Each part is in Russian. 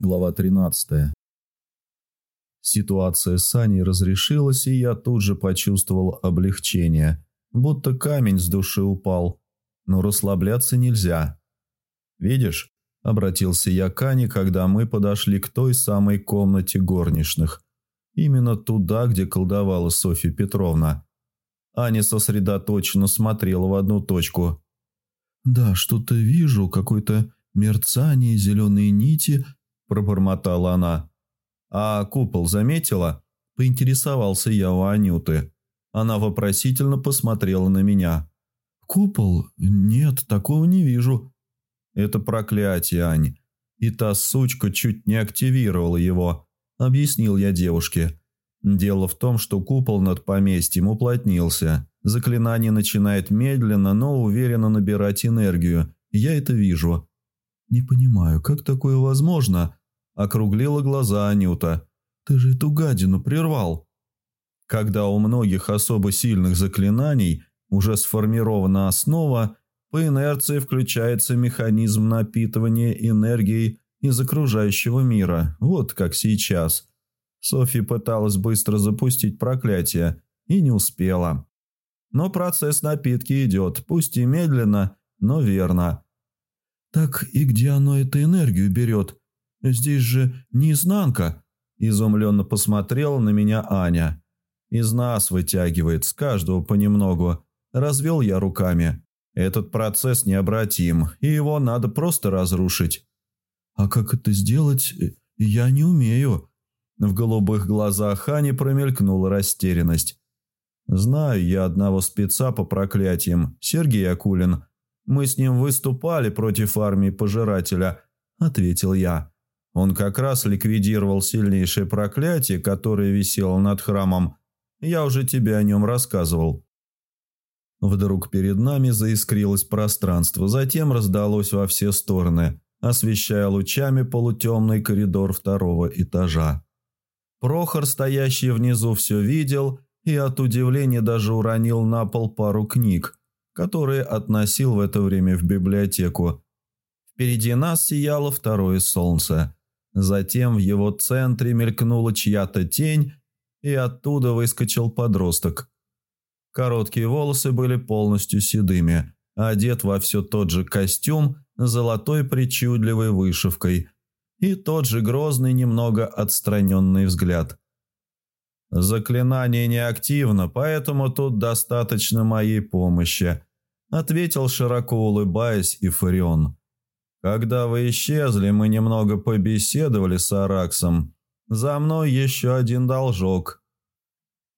Глава 13. Ситуация с Аней разрешилась, и я тут же почувствовал облегчение, будто камень с души упал. Но расслабляться нельзя. «Видишь?» – обратился я к Ане, когда мы подошли к той самой комнате горничных. Именно туда, где колдовала Софья Петровна. Аня сосредоточенно смотрела в одну точку. «Да, что-то вижу, какое-то мерцание, зеленые нити», – пробормотала она. «А купол заметила?» – поинтересовался я у Анюты. Она вопросительно посмотрела на меня. «Купол? Нет, такого не вижу». «Это проклятие, Ань. И та сучка чуть не активировала его», – объяснил я девушке. «Дело в том, что купол над поместьем уплотнился. Заклинание начинает медленно, но уверенно набирать энергию. Я это вижу». «Не понимаю, как такое возможно?» Округлила глаза Анюта. «Ты же эту гадину прервал!» Когда у многих особо сильных заклинаний уже сформирована основа, по инерции включается механизм напитывания энергией из окружающего мира, вот как сейчас. Софи пыталась быстро запустить проклятие и не успела. Но процесс напитки идет, пусть и медленно, но верно. «Так и где оно эту энергию берет?» Здесь же не изнанка!» Изумленно посмотрела на меня Аня. «Из нас вытягивает, с каждого понемногу». Развел я руками. «Этот процесс необратим, и его надо просто разрушить». «А как это сделать, я не умею». В голубых глазах Ани промелькнула растерянность. «Знаю я одного спеца по проклятиям, Сергей Акулин. Мы с ним выступали против армии пожирателя», – ответил я. Он как раз ликвидировал сильнейшее проклятие, которое висело над храмом. Я уже тебе о нем рассказывал. Вдруг перед нами заискрилось пространство, затем раздалось во все стороны, освещая лучами полутемный коридор второго этажа. Прохор, стоящий внизу, все видел и от удивления даже уронил на пол пару книг, которые относил в это время в библиотеку. Впереди нас сияло второе солнце – Затем в его центре мелькнула чья-то тень, и оттуда выскочил подросток. Короткие волосы были полностью седыми, одет во все тот же костюм с золотой причудливой вышивкой и тот же грозный, немного отстраненный взгляд. «Заклинание неактивно, поэтому тут достаточно моей помощи», ответил широко улыбаясь Ифарион. Когда вы исчезли, мы немного побеседовали с Араксом. За мной еще один должок.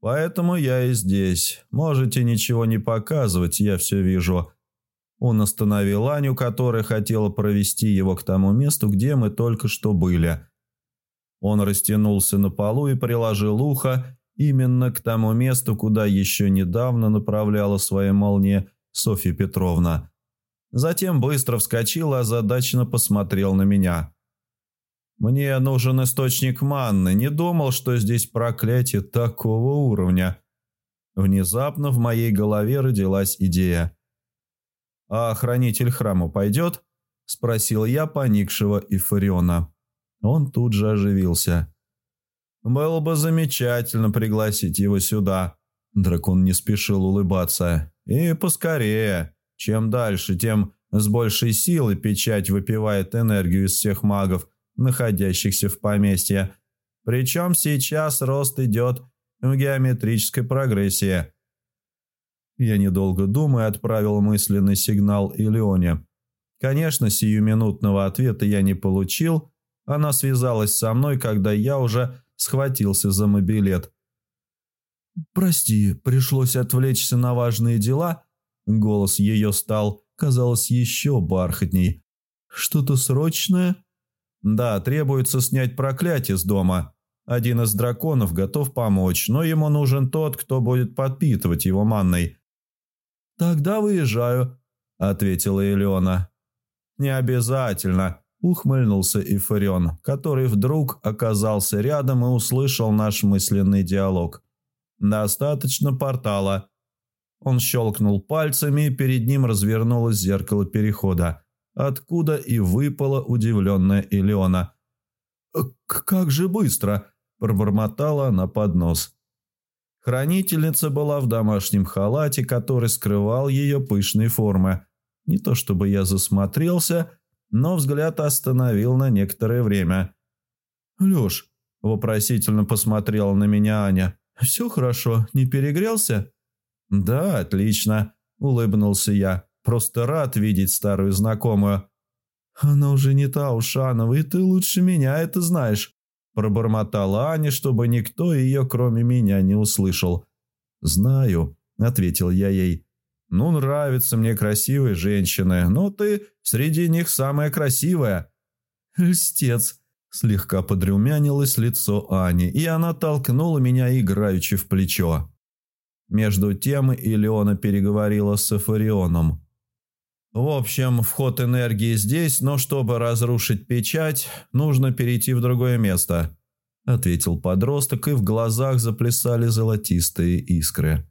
Поэтому я и здесь. Можете ничего не показывать, я все вижу». Он остановил Аню, которая хотела провести его к тому месту, где мы только что были. Он растянулся на полу и приложил ухо именно к тому месту, куда еще недавно направляла свои молнии Софья Петровна. Затем быстро вскочил и озадаченно посмотрел на меня. «Мне нужен источник манны. Не думал, что здесь проклятие такого уровня». Внезапно в моей голове родилась идея. «А хранитель храма пойдет?» – спросил я поникшего Ифариона. Он тут же оживился. «Было бы замечательно пригласить его сюда». Дракон не спешил улыбаться. «И поскорее». Чем дальше, тем с большей силой печать выпивает энергию из всех магов, находящихся в поместье. Причем сейчас рост идет в геометрической прогрессии. Я, недолго думая, отправил мысленный сигнал Илеоне. Конечно, сиюминутного ответа я не получил. Она связалась со мной, когда я уже схватился за мобилет. «Прости, пришлось отвлечься на важные дела», Голос ее стал, казалось, еще бархатней. «Что-то срочное?» «Да, требуется снять проклятие с дома. Один из драконов готов помочь, но ему нужен тот, кто будет подпитывать его манной». «Тогда выезжаю», — ответила Элеона. «Не обязательно», — ухмыльнулся Ифарион, который вдруг оказался рядом и услышал наш мысленный диалог. «Достаточно портала. Он щелкнул пальцами, и перед ним развернулось зеркало перехода, откуда и выпала удивленная Элеона. как же быстро!» – пробормотала она под нос. Хранительница была в домашнем халате, который скрывал ее пышные формы. Не то чтобы я засмотрелся, но взгляд остановил на некоторое время. «Леш», – вопросительно посмотрела на меня Аня, – «все хорошо, не перегрелся?» «Да, отлично», – улыбнулся я. «Просто рад видеть старую знакомую». «Она уже не та Ушанова, и ты лучше меня это знаешь», – пробормотала Аня, чтобы никто ее, кроме меня, не услышал. «Знаю», – ответил я ей. «Ну, нравятся мне красивые женщины, но ты среди них самая красивая». «Льстец», – слегка подрумянилось лицо Ани, и она толкнула меня играючи в плечо. Между тем Илеона переговорила с Эфарионом. «В общем, вход энергии здесь, но чтобы разрушить печать, нужно перейти в другое место», – ответил подросток, и в глазах заплясали золотистые искры.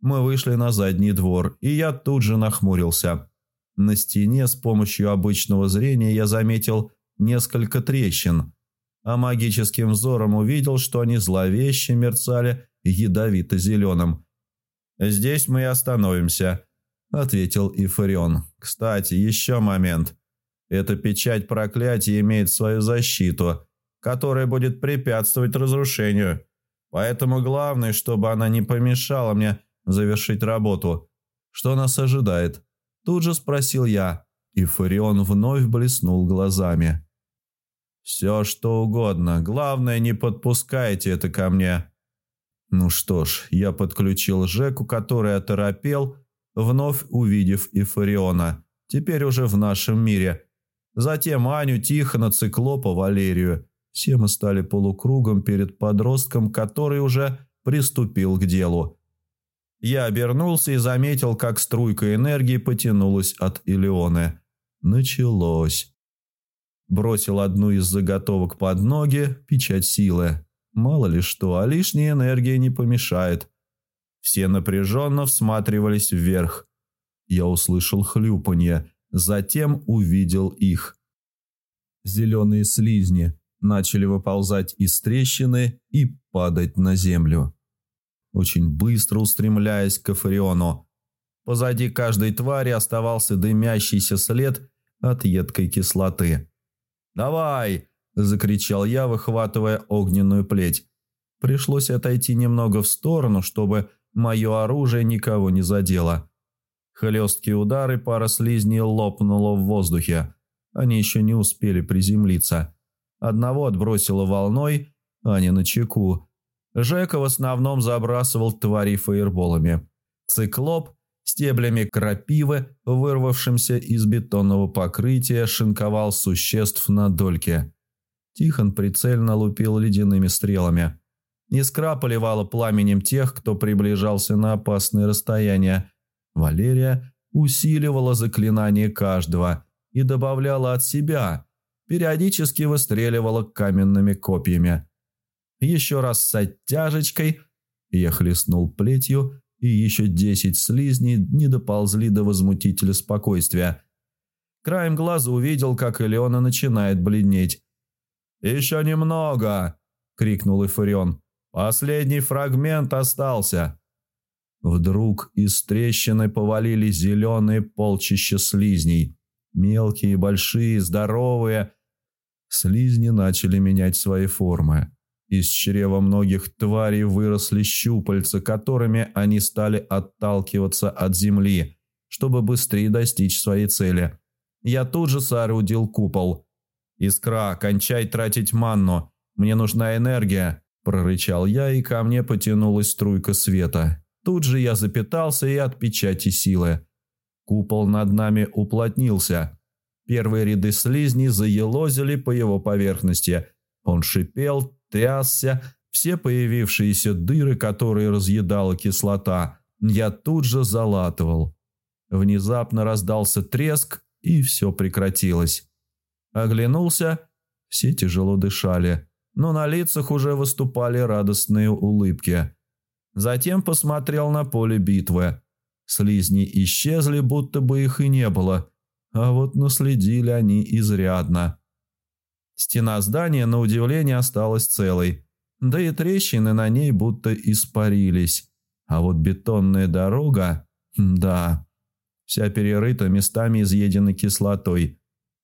Мы вышли на задний двор, и я тут же нахмурился. На стене с помощью обычного зрения я заметил несколько трещин, а магическим взором увидел, что они зловеще мерцали ядовито-зеленым. «Здесь мы и остановимся», – ответил Ифарион. «Кстати, еще момент. Эта печать проклятия имеет свою защиту, которая будет препятствовать разрушению. Поэтому главное, чтобы она не помешала мне завершить работу. Что нас ожидает?» Тут же спросил я, и вновь блеснул глазами. «Все, что угодно. Главное, не подпускайте это ко мне». Ну что ж, я подключил Жеку, который оторопел, вновь увидев Ифариона, теперь уже в нашем мире. Затем Аню, Тихона, Циклопа, Валерию. Все мы стали полукругом перед подростком, который уже приступил к делу. Я обернулся и заметил, как струйка энергии потянулась от Илеоны. Началось. Бросил одну из заготовок под ноги, печать силы. Мало ли что, а лишняя энергия не помешает. Все напряженно всматривались вверх. Я услышал хлюпанье, затем увидел их. Зеленые слизни начали выползать из трещины и падать на землю очень быстро устремляясь к Эфариону. Позади каждой твари оставался дымящийся след от едкой кислоты. «Давай!» – закричал я, выхватывая огненную плеть. Пришлось отойти немного в сторону, чтобы мое оружие никого не задело. Хлесткие удары пара слизней лопнуло в воздухе. Они еще не успели приземлиться. Одного отбросило волной, а не на чеку, Жека в основном забрасывал тварей фаерболами. Циклоп стеблями крапивы, вырвавшимся из бетонного покрытия, шинковал существ на дольке. Тихон прицельно лупил ледяными стрелами. Искра поливала пламенем тех, кто приближался на опасное расстояние. Валерия усиливала заклинание каждого и добавляла от себя, периодически выстреливала каменными копьями – еще раз с оттяжечкой. Я хлестнул плетью, и еще десять слизней не доползли до возмутителя спокойствия. Краем глаза увидел, как Элеона начинает бледнеть. «Еще немного!» — крикнул Эфарион. «Последний фрагмент остался!» Вдруг из трещины повалили зеленые полчища слизней. Мелкие, большие, здоровые. Слизни начали менять свои формы. Из чрева многих тварей выросли щупальца, которыми они стали отталкиваться от земли, чтобы быстрее достичь своей цели. Я тут же соорудил купол. «Искра, кончай тратить манну. Мне нужна энергия», – прорычал я, и ко мне потянулась струйка света. Тут же я запитался и от печати силы. Купол над нами уплотнился. Первые ряды слизней заелозили по его поверхности. Он шипел, трясся, все появившиеся дыры, которые разъедала кислота, я тут же залатывал. Внезапно раздался треск, и все прекратилось. Оглянулся, все тяжело дышали, но на лицах уже выступали радостные улыбки. Затем посмотрел на поле битвы. Слизни исчезли, будто бы их и не было, а вот наследили они изрядно. Стена здания, на удивление, осталась целой. Да и трещины на ней будто испарились. А вот бетонная дорога... Да, вся перерыта, местами изъедена кислотой.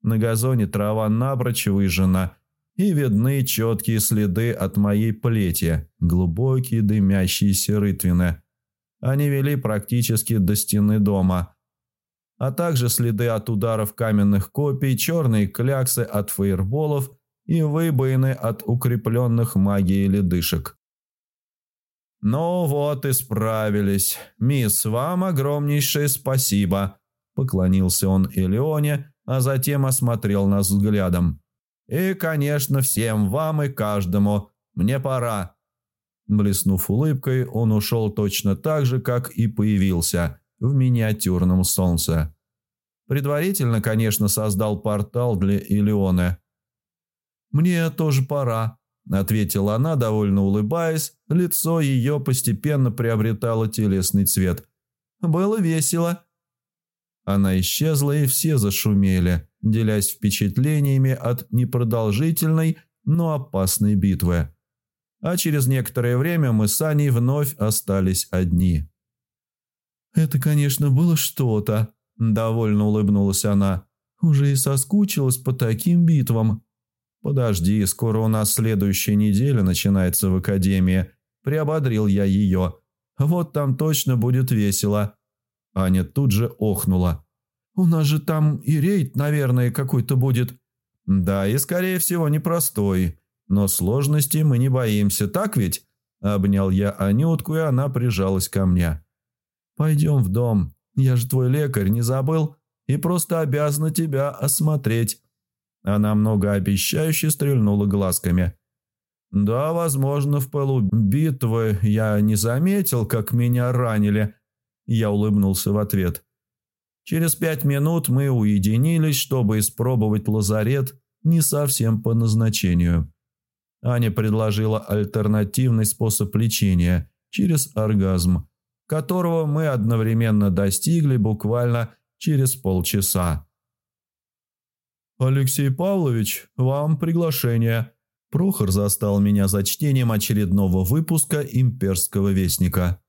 На газоне трава напрочь выжжена, и видны четкие следы от моей плети, глубокие дымящиеся рытвины. Они вели практически до стены дома – а также следы от ударов каменных копий, черные кляксы от фейерболов и выбоины от укрепленных магией ледышек. «Ну вот и справились. Мисс, вам огромнейшее спасибо», – поклонился он Элеоне, а затем осмотрел нас взглядом. «И, конечно, всем вам и каждому. Мне пора». Блеснув улыбкой, он ушел точно так же, как и появился – в миниатюрном солнце. Предварительно, конечно, создал портал для Илеоны. «Мне тоже пора», – ответила она, довольно улыбаясь. Лицо ее постепенно приобретало телесный цвет. «Было весело». Она исчезла, и все зашумели, делясь впечатлениями от непродолжительной, но опасной битвы. А через некоторое время мы с Аней вновь остались одни. «Это, конечно, было что-то», – довольно улыбнулась она. «Уже и соскучилась по таким битвам». «Подожди, скоро у нас следующая неделя начинается в академии», – приободрил я ее. «Вот там точно будет весело». Аня тут же охнула. «У нас же там и рейд, наверное, какой-то будет». «Да, и, скорее всего, непростой. Но сложностей мы не боимся, так ведь?» Обнял я Анютку, и она прижалась ко мне. «Пойдем в дом. Я же твой лекарь, не забыл? И просто обязана тебя осмотреть». Она многообещающе стрельнула глазками. «Да, возможно, в пылу битвы я не заметил, как меня ранили». Я улыбнулся в ответ. Через пять минут мы уединились, чтобы испробовать лазарет не совсем по назначению. Аня предложила альтернативный способ лечения через оргазм которого мы одновременно достигли буквально через полчаса. «Алексей Павлович, вам приглашение». Прохор застал меня за чтением очередного выпуска «Имперского вестника».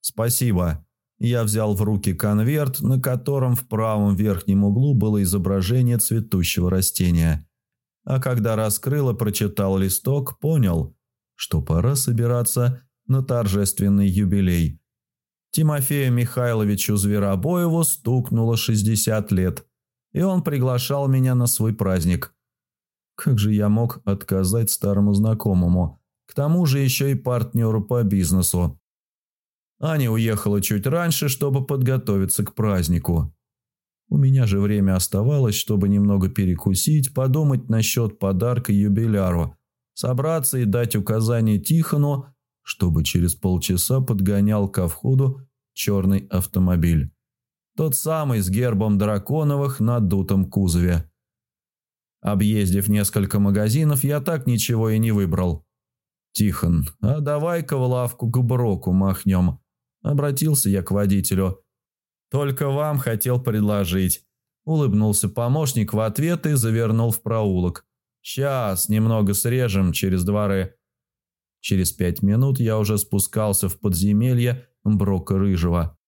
«Спасибо». Я взял в руки конверт, на котором в правом верхнем углу было изображение цветущего растения. А когда раскрыл и прочитал листок, понял, что пора собираться на торжественный юбилей – Тимофею Михайловичу Зверобоеву стукнуло 60 лет, и он приглашал меня на свой праздник. Как же я мог отказать старому знакомому, к тому же еще и партнеру по бизнесу. Аня уехала чуть раньше, чтобы подготовиться к празднику. У меня же время оставалось, чтобы немного перекусить, подумать насчет подарка юбиляру, собраться и дать указание Тихону, чтобы через полчаса подгонял ко входу черный автомобиль. Тот самый с гербом драконовых на дутом кузове. Объездив несколько магазинов, я так ничего и не выбрал. «Тихон, а давай-ка в лавку к Броку махнем», – обратился я к водителю. «Только вам хотел предложить». Улыбнулся помощник в ответ и завернул в проулок. «Сейчас, немного срежем через дворы». Через пять минут я уже спускался в подземелье Брока Рыжего.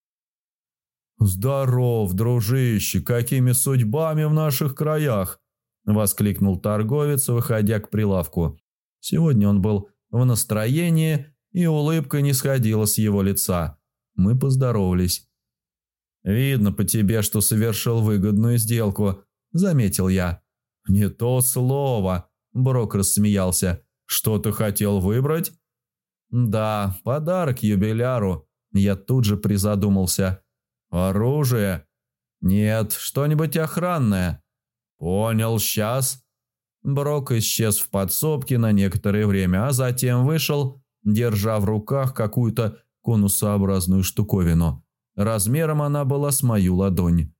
«Здоров, дружище, какими судьбами в наших краях!» – воскликнул торговец, выходя к прилавку. Сегодня он был в настроении, и улыбка не сходила с его лица. Мы поздоровались. «Видно по тебе, что совершил выгодную сделку», – заметил я. «Не то слово», – Брок рассмеялся. «Что ты хотел выбрать?» «Да, подарок юбиляру», я тут же призадумался. «Оружие?» «Нет, что-нибудь охранное». «Понял, сейчас». Брок исчез в подсобке на некоторое время, а затем вышел, держа в руках какую-то конусообразную штуковину. Размером она была с мою ладонь.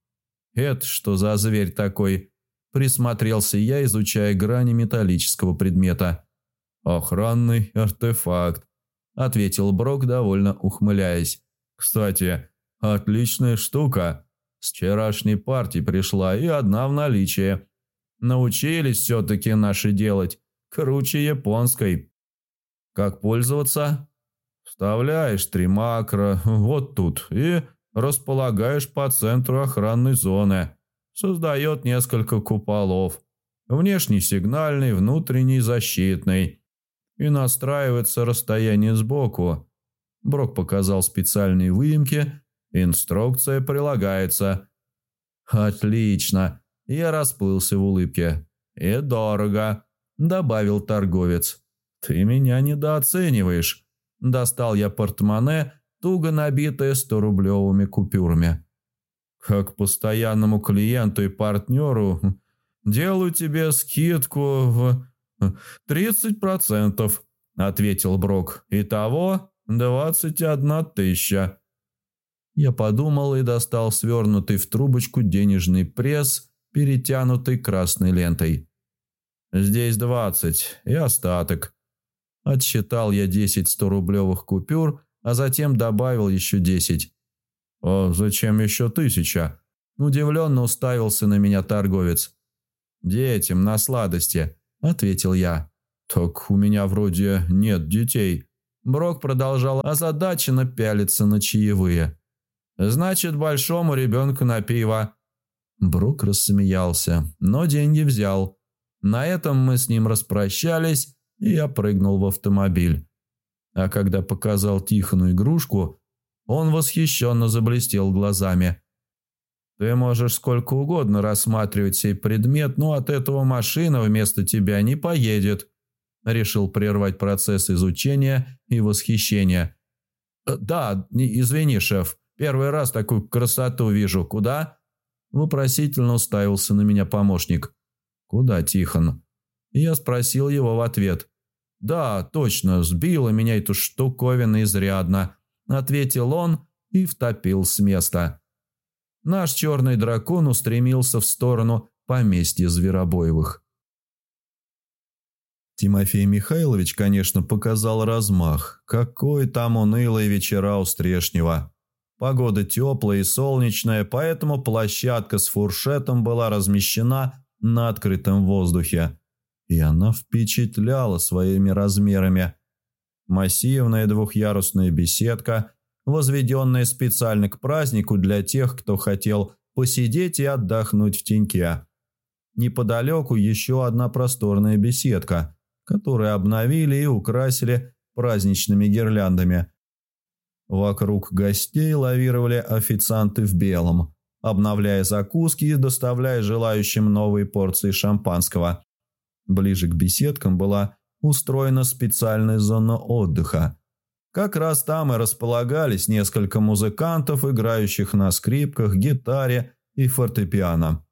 «Это что за зверь такой?» Присмотрелся я, изучая грани металлического предмета. «Охранный артефакт ответил Брок, довольно ухмыляясь. «Кстати, отличная штука. С вчерашней партии пришла и одна в наличии. Научились все-таки наши делать. Круче японской. Как пользоваться? Вставляешь три макро вот тут и располагаешь по центру охранной зоны. Создает несколько куполов. Внешний сигнальный, внутренний защитный. И настраивается расстояние сбоку. Брок показал специальные выемки. Инструкция прилагается. Отлично. Я расплылся в улыбке. «И дорого», – добавил торговец. «Ты меня недооцениваешь». Достал я портмоне, туго набитое сто-рублевыми купюрами. «Как постоянному клиенту и партнеру делаю тебе скидку в тридцать процентов», – ответил Брок. «Итого двадцать одна тысяча». Я подумал и достал свернутый в трубочку денежный пресс – перетянутый красной лентой. «Здесь двадцать и остаток». Отсчитал я десять сто-рублевых купюр, а затем добавил еще десять. «О, зачем еще тысяча?» Удивленно уставился на меня торговец. «Детям на сладости», – ответил я. «Так у меня вроде нет детей». Брок продолжал озадаченно пялиться на чаевые. «Значит, большому ребенку на пиво», Брук рассмеялся, но деньги взял. На этом мы с ним распрощались, я прыгнул в автомобиль. А когда показал Тихону игрушку, он восхищенно заблестел глазами. «Ты можешь сколько угодно рассматривать сей предмет, но от этого машина вместо тебя не поедет», решил прервать процесс изучения и восхищения. «Э, «Да, извини, шеф, первый раз такую красоту вижу. Куда?» Вопросительно уставился на меня помощник. «Куда, Тихон?» Я спросил его в ответ. «Да, точно, сбила меня эту штуковина изрядно», – ответил он и втопил с места. Наш черный дракон устремился в сторону поместья Зверобоевых. Тимофей Михайлович, конечно, показал размах. Какой там унылые вечера у Стрешнего. Погода теплая и солнечная, поэтому площадка с фуршетом была размещена на открытом воздухе. И она впечатляла своими размерами. Массивная двухъярусная беседка, возведенная специально к празднику для тех, кто хотел посидеть и отдохнуть в теньке. Неподалеку еще одна просторная беседка, которую обновили и украсили праздничными гирляндами – Вокруг гостей лавировали официанты в белом, обновляя закуски и доставляя желающим новые порции шампанского. Ближе к беседкам была устроена специальная зона отдыха. Как раз там и располагались несколько музыкантов, играющих на скрипках, гитаре и фортепиано.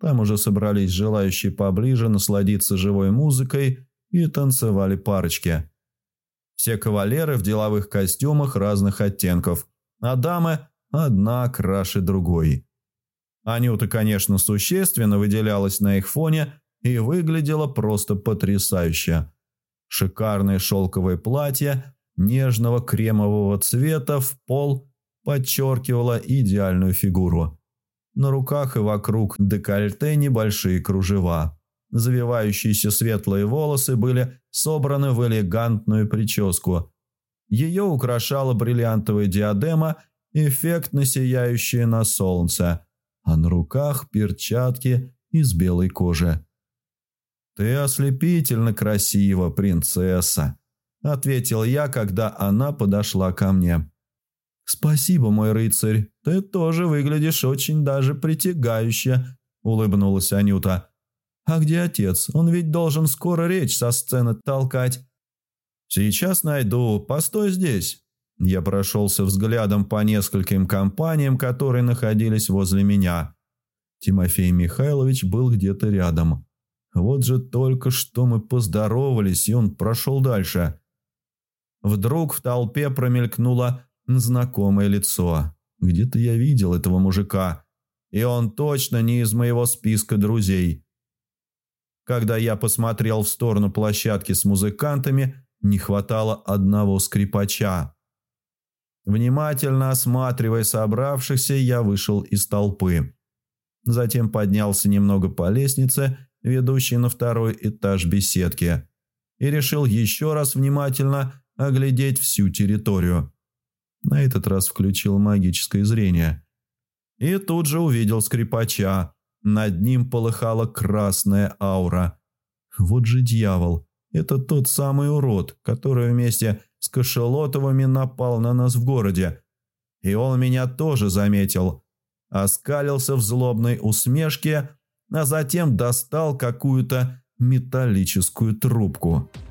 Там уже собрались желающие поближе насладиться живой музыкой и танцевали парочки. Все кавалеры в деловых костюмах разных оттенков, а дамы одна краше другой. Анюта, конечно, существенно выделялась на их фоне и выглядела просто потрясающе. Шикарное шелковое платье нежного кремового цвета в пол подчеркивало идеальную фигуру. На руках и вокруг декольте небольшие кружева. Завивающиеся светлые волосы были собраны в элегантную прическу. Ее украшала бриллиантовая диадема, эффектно сияющая на солнце, а на руках перчатки из белой кожи. «Ты ослепительно красива, принцесса», — ответил я, когда она подошла ко мне. «Спасибо, мой рыцарь, ты тоже выглядишь очень даже притягающе», — улыбнулась Анюта. А где отец? Он ведь должен скоро речь со сцены толкать. Сейчас найду. Постой здесь. Я прошелся взглядом по нескольким компаниям, которые находились возле меня. Тимофей Михайлович был где-то рядом. Вот же только что мы поздоровались, и он прошел дальше. Вдруг в толпе промелькнуло знакомое лицо. Где-то я видел этого мужика, и он точно не из моего списка друзей. Когда я посмотрел в сторону площадки с музыкантами, не хватало одного скрипача. Внимательно осматривая собравшихся, я вышел из толпы. Затем поднялся немного по лестнице ведущий на второй этаж беседки, и решил еще раз внимательно оглядеть всю территорию. На этот раз включил магическое зрение. И тут же увидел скрипача. Над ним полыхала красная аура. Вот же дьявол. Это тот самый урод, который вместе с Кошелотовыми напал на нас в городе. И он меня тоже заметил. Оскалился в злобной усмешке, а затем достал какую-то металлическую трубку –